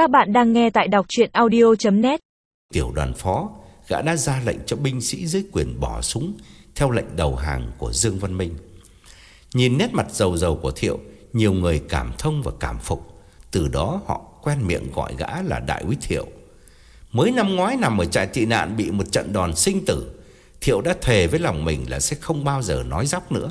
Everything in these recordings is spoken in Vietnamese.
Các bạn đang nghe tại đọc chuyện audio.net Tiểu đoàn phó, gã đã ra lệnh cho binh sĩ dưới quyền bỏ súng theo lệnh đầu hàng của Dương Văn Minh. Nhìn nét mặt dầu dầu của Thiệu, nhiều người cảm thông và cảm phục. Từ đó họ quen miệng gọi gã là Đại úy Thiệu. Mới năm ngoái nằm ở trại tị nạn bị một trận đòn sinh tử, Thiệu đã thề với lòng mình là sẽ không bao giờ nói dóc nữa.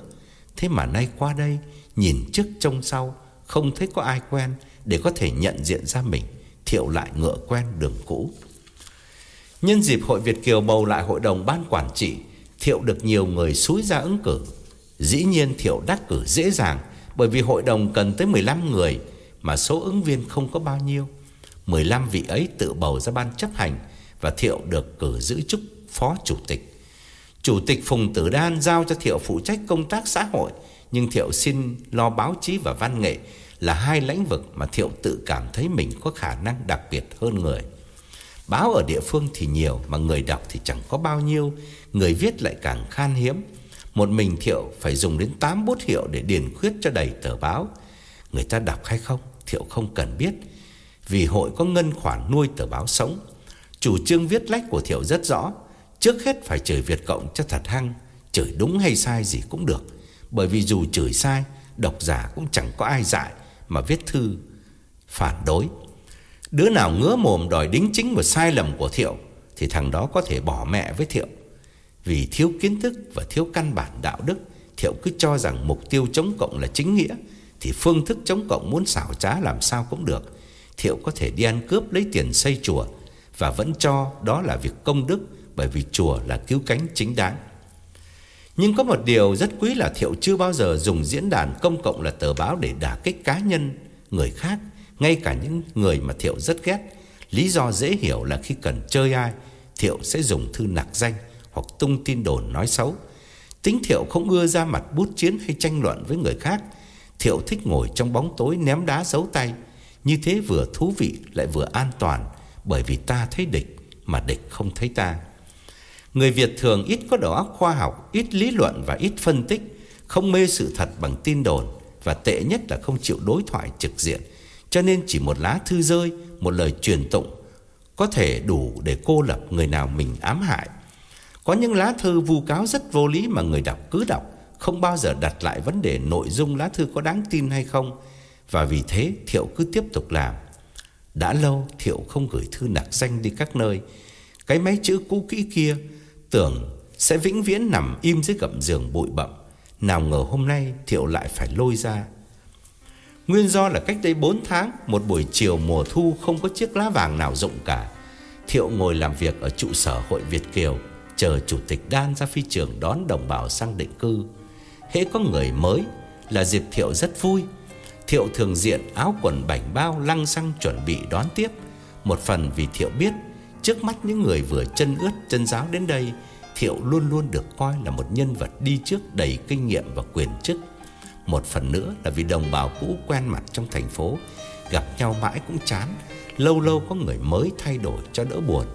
Thế mà nay qua đây, nhìn trước trông sau, không thấy có ai quen để có thể nhận diện ra mình, Thiệu lại ngựa quen đường cũ. Nhân dịp Hội Việt Kiều bầu lại hội đồng ban quản trị, Thiệu được nhiều người xúi ra ứng cử. Dĩ nhiên Thiệu đắc cử dễ dàng bởi vì hội đồng cần tới 15 người mà số ứng viên không có bao nhiêu. 15 vị ấy tự bầu ra ban chấp hành và Thiệu được cử giữ chức phó chủ tịch. Chủ tịch Phùng Tử Đan giao cho Thiệu phụ trách công tác xã hội, nhưng Thiệu xin lo báo chí và văn nghệ là hai lĩnh vực mà Thiệu tự cảm thấy mình có khả năng đặc biệt hơn người. Báo ở địa phương thì nhiều mà người đọc thì chẳng có bao nhiêu, người viết lại càng khan hiếm. Một mình Thiệu phải dùng đến 8 bút hiệu để điền khuyết cho đầy tờ báo. Người ta đọc hay không, Thiệu không cần biết, vì hội có ngân khoản nuôi tờ báo sống. Chủ trương viết lách của Thiệu rất rõ, trước hết phải chửi Việt Cộng cho thật hăng, chửi đúng hay sai gì cũng được. Bởi vì dù chửi sai, độc giả cũng chẳng có ai dại mà viết thư phản đối. Đứa nào ngứa mồm đòi đính chính một sai lầm của Thiệu thì thằng đó có thể bỏ mẹ với Thiệu. Vì thiếu kiến thức và thiếu căn bản đạo đức, Thiệu cứ cho rằng mục tiêu chống cộng là chính nghĩa thì phương thức chống cộng muốn xảo trá làm sao cũng được. Thiệu có thể đi ăn cướp lấy tiền xây chùa và vẫn cho đó là việc công đức bởi vì chùa là cứu cánh chính đáng. Nhưng có một điều rất quý là Thiệu chưa bao giờ dùng diễn đàn công cộng là tờ báo để đả kích cá nhân, người khác, ngay cả những người mà Thiệu rất ghét. Lý do dễ hiểu là khi cần chơi ai, Thiệu sẽ dùng thư nặc danh hoặc tung tin đồn nói xấu. Tính Thiệu không ưa ra mặt bút chiến hay tranh luận với người khác. Thiệu thích ngồi trong bóng tối ném đá giấu tay. Như thế vừa thú vị lại vừa an toàn bởi vì ta thấy địch mà địch không thấy ta. Người Việt thường ít có đầu óc khoa học, ít lý luận và ít phân tích, không mê sự thật bằng tin đồn và tệ nhất là không chịu đối thoại trực diện. Cho nên chỉ một lá thư rơi, một lời truyền tụng có thể đủ để cô lập người nào mình ám hại. Có những lá thư vu cáo rất vô lý mà người đọc cứ đọc, không bao giờ đặt lại vấn đề nội dung lá thư có đáng tin hay không. Và vì thế Thiệu cứ tiếp tục làm. Đã lâu Thiệu không gửi thư nặc danh đi các nơi. Cái máy chữ cũ kỹ kia tưởng sẽ vĩnh viễn nằm im dưới gầm giường bụi bậm, Nào ngờ hôm nay Thiệu lại phải lôi ra. Nguyên do là cách đây 4 tháng, một buổi chiều mùa thu không có chiếc lá vàng nào rộng cả. Thiệu ngồi làm việc ở trụ sở hội Việt Kiều, chờ chủ tịch Đan ra phi trường đón đồng bào sang định cư. Hễ có người mới là dịp Thiệu rất vui. Thiệu thường diện áo quần bảnh bao lăng xăng chuẩn bị đón tiếp. Một phần vì Thiệu biết Trước mắt những người vừa chân ướt, chân giáo đến đây, Thiệu luôn luôn được coi là một nhân vật đi trước đầy kinh nghiệm và quyền chức. Một phần nữa là vì đồng bào cũ quen mặt trong thành phố, Gặp nhau mãi cũng chán. Lâu lâu có người mới thay đổi cho đỡ buồn.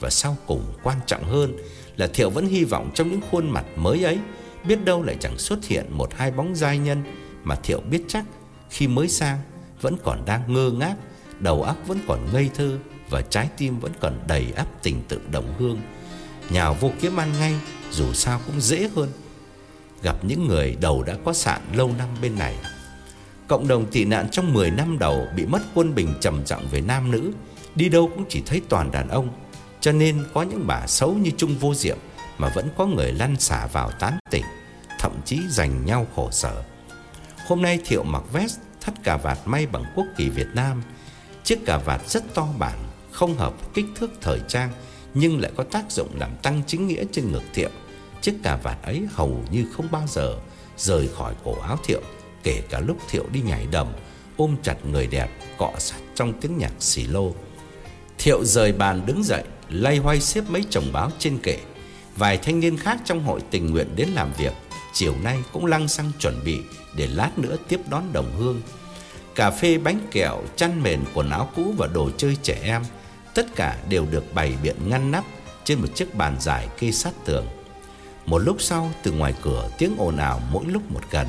Và sau cùng quan trọng hơn là Thiệu vẫn hy vọng trong những khuôn mặt mới ấy, Biết đâu lại chẳng xuất hiện một hai bóng giai nhân Mà Thiệu biết chắc khi mới sang Vẫn còn đang ngơ ngác, Đầu óc vẫn còn ngây thơ và trái tim vẫn còn đầy ắp tình tự đồng hương. Nhào vô kiếm ăn ngay, dù sao cũng dễ hơn. Gặp những người đầu đã có sạn lâu năm bên này. Cộng đồng tị nạn trong 10 năm đầu bị mất quân bình trầm trọng về nam nữ, đi đâu cũng chỉ thấy toàn đàn ông. Cho nên có những bà xấu như Trung Vô Diệm mà vẫn có người lăn xả vào tán tỉnh, thậm chí giành nhau khổ sở. Hôm nay Thiệu mặc vest thắt cà vạt may bằng quốc kỳ Việt Nam, chiếc cà vạt rất to bản, không hợp kích thước thời trang nhưng lại có tác dụng làm tăng chính nghĩa trên ngực Thiệu. Chiếc cà vạt ấy hầu như không bao giờ rời khỏi cổ áo Thiệu, kể cả lúc Thiệu đi nhảy đầm, ôm chặt người đẹp, cọ sát trong tiếng nhạc xì lô. Thiệu rời bàn đứng dậy, lay hoay xếp mấy chồng báo trên kệ. Vài thanh niên khác trong hội tình nguyện đến làm việc, chiều nay cũng lăng xăng chuẩn bị để lát nữa tiếp đón đồng hương. Cà phê, bánh kẹo, chăn mền, quần áo cũ và đồ chơi trẻ em Tất cả đều được bày biện ngăn nắp trên một chiếc bàn dài kê sát tường. Một lúc sau từ ngoài cửa tiếng ồn ào mỗi lúc một gần.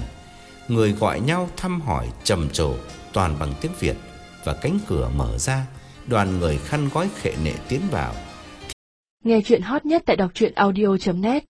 Người gọi nhau thăm hỏi trầm trồ toàn bằng tiếng Việt và cánh cửa mở ra, Đoàn người khăn gói khệ nệ tiến vào Nghe chuyện hot nhất tại đọc truyện audio.net